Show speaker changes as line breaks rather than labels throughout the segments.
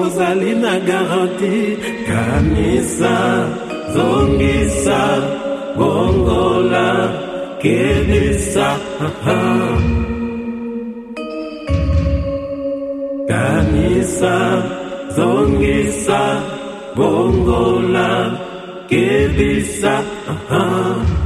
ozali na garanti kanisa zongisa bongola kebisa kanisa zongisa bongola kebisa uh -huh.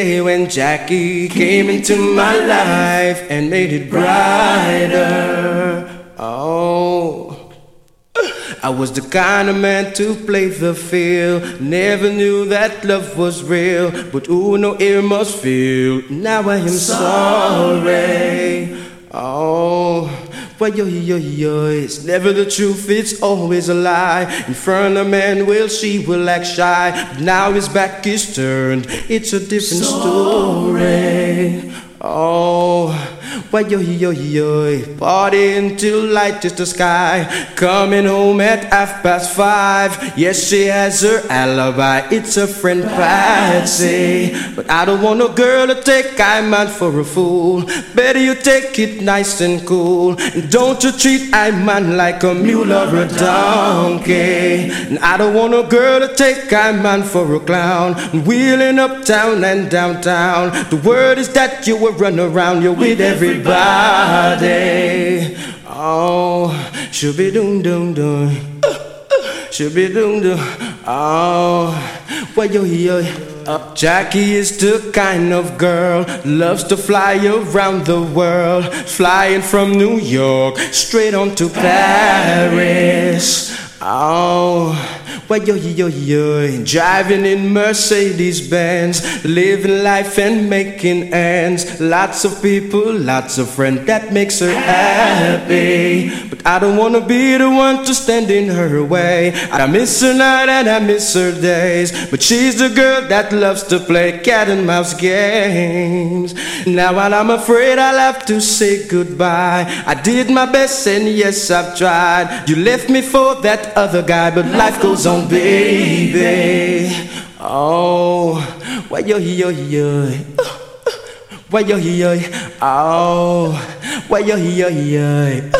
Day when Jackie came into my life and made it brighter. Oh. I was the kind of man to play the field. Never knew that love was real. But ooh, no ear must feel. Now I am sorry. Oh. Well, yo, yo, yo, it's never the truth, it's always a lie. In front of man, well, she will act shy. But now his back is turned, it's a different story. Oh, why yo yo yo, party until light is the sky. Coming home at half past five. Yes, she has her alibi. It's a friend Patsy. But I don't want a girl to take I man for a fool. Better you take it nice and cool. And don't you treat I man like a mule or a donkey. And I don't want a girl to take I man for a clown. Wheeling uptown and downtown. The word is that you will run around you with everybody. Oh, should be doom doom doom. Should be doom doom. Oh, why you yo. Uh, Jackie is the kind of girl loves to fly around the world, flying from New York straight on to Paris. Oh, well, yo, yo, yo, driving in Mercedes Benz, living life and making ends. Lots of people, lots of friends, that makes her happy. But I don't wanna be the one to stand in her way. I miss her night and I miss her days. But she's the girl that loves to play cat and mouse games. Now, while I'm afraid I'll have to say goodbye, I did my best and yes, I've tried. You left me for that other guy, but life goes on, baby. Oh, why yo yo yo? Why yo yo? Oh, why yo yo yo?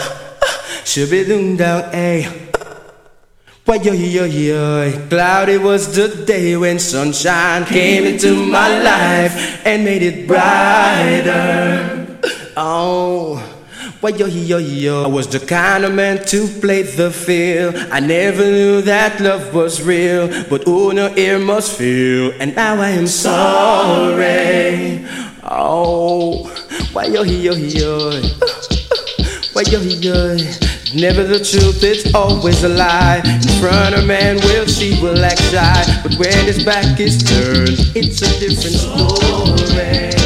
Should be doing down, eh? Why yo yo yo? Cloudy was the day when sunshine came into my life and made it brighter. Oh. Why yo yo yo? I was the kind of man to play the field. I never knew that love was real, but oh no ear must feel, and now I am sorry. Oh, why yo yo yo? Why yo yo? Never the truth, it's always a lie. In front of man, will she will act shy, but when his back is turned, it's a different story.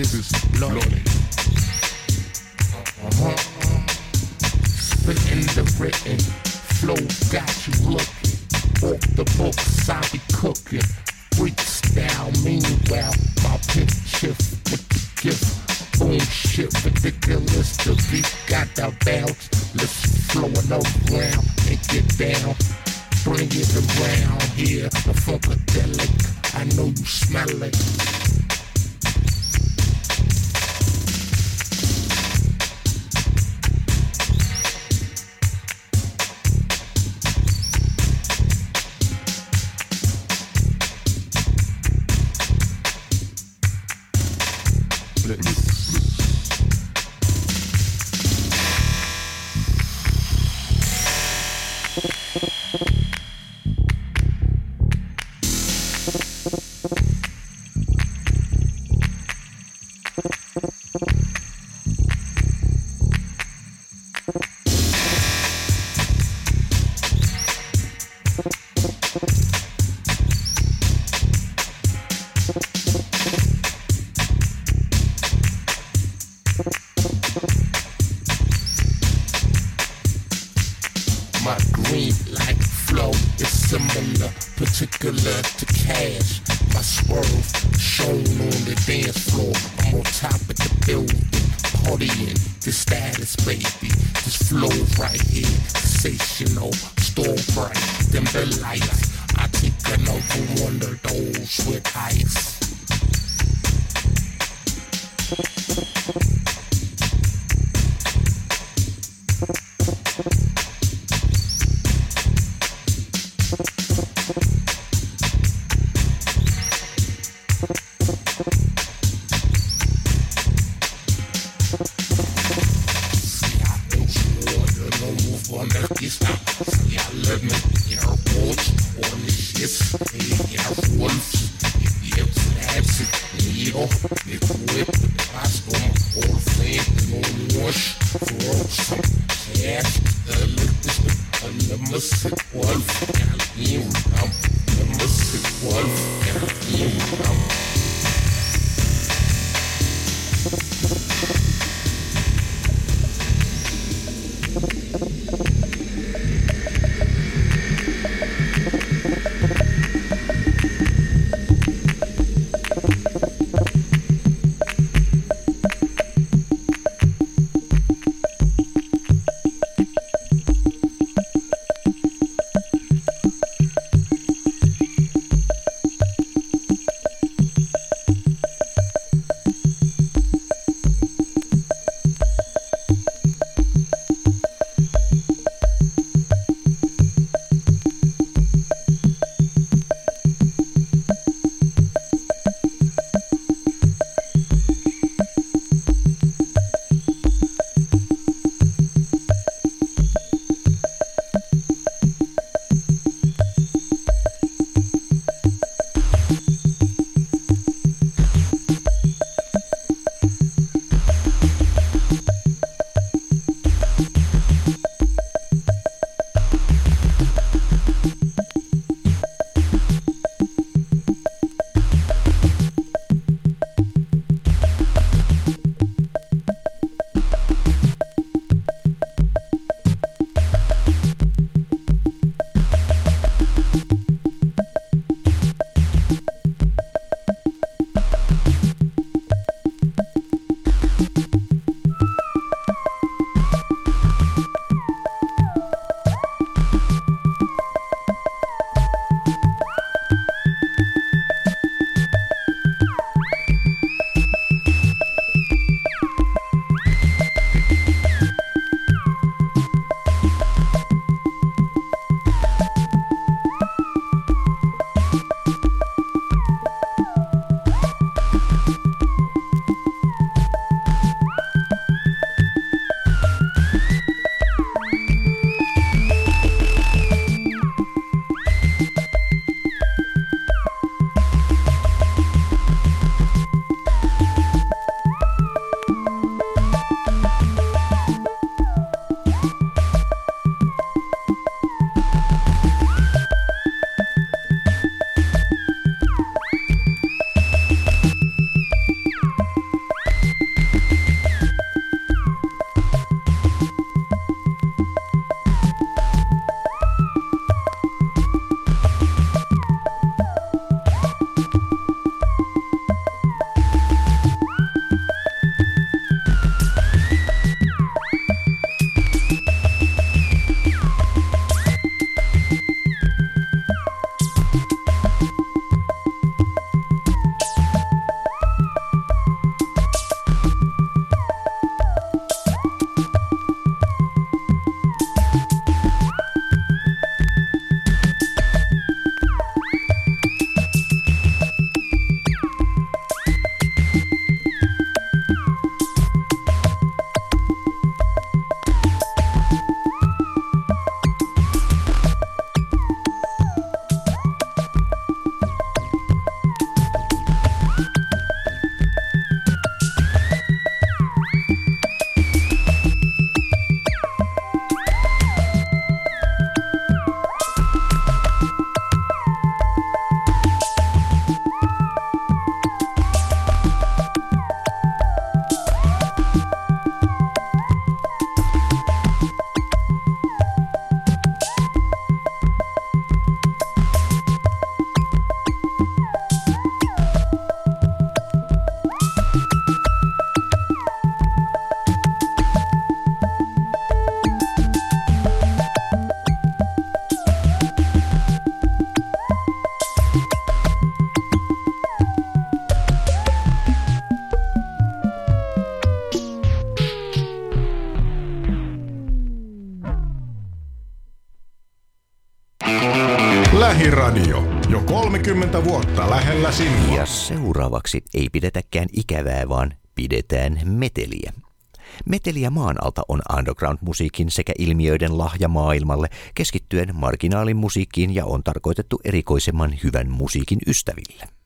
This is loaded. Uh-huh. Spitting the written, flow got you looking. Off the books, I be cooking. Freak style, meanwhile, my pitch shift with the gift. Boom, shit, ridiculous. The beat got the bounce. Let's flow it around and get down. Bring it around here, the funkadelic. I know you smell it.
Seuraavaksi ei pidetäkään ikävää, vaan pidetään meteliä. Meteliä maan alta on underground-musiikin sekä ilmiöiden lahja maailmalle keskittyen marginaalin musiikkiin ja on tarkoitettu erikoisemman hyvän musiikin ystäville.